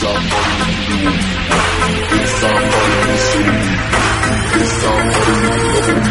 somebody to new. It's somebody to new. It's somebody to new.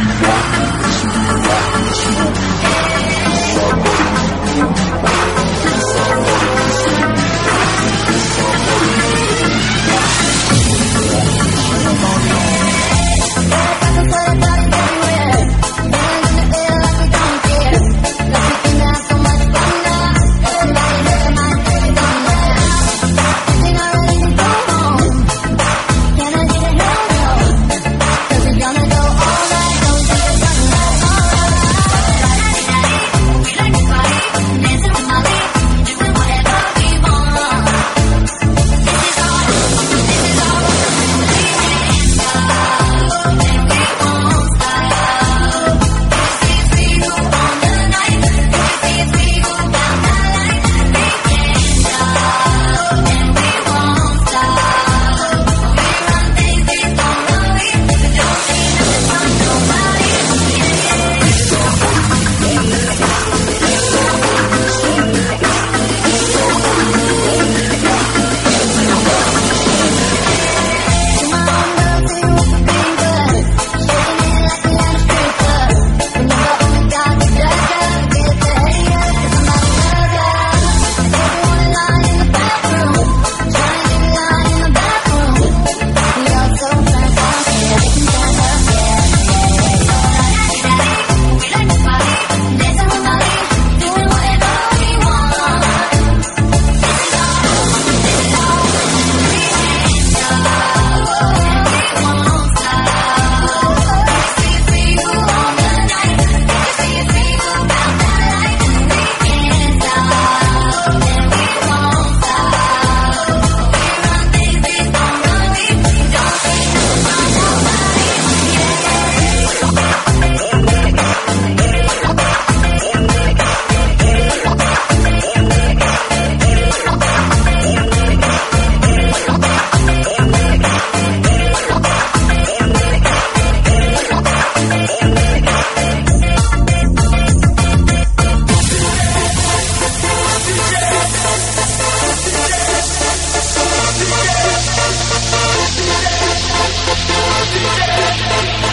Yeah.